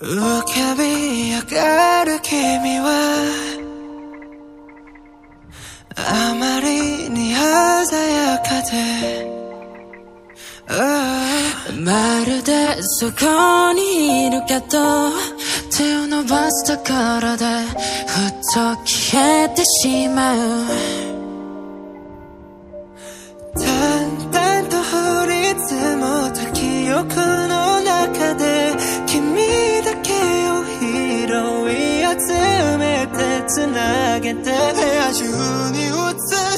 浮かび上がる君はあまりに鮮やかでまるでそこにいるけど手を伸ばすところでふっと消えてしまう。憶の中で君だけを拾い集めてつなげて部屋中に映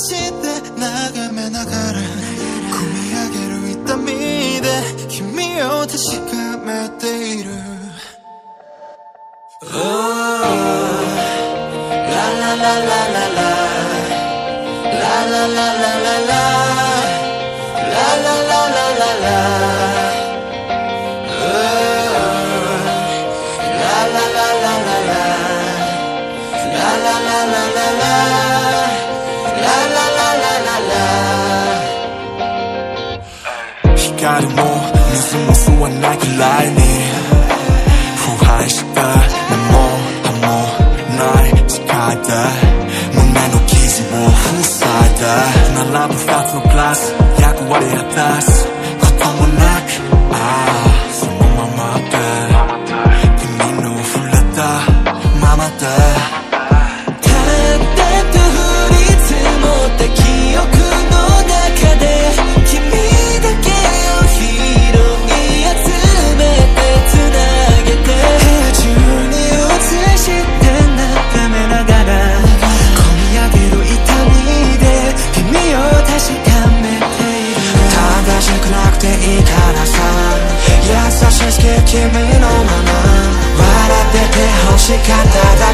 して眺めながら込み上げる痛みで君を確かめている Oh, la la la La la la. La la la La. 光も水も吸わないくらいに腐敗した根も葉もない世界で胸の傷を塞いで並ぶ二つのグラス役割果たすこともなく 君のまま笑ってて欲しかっただ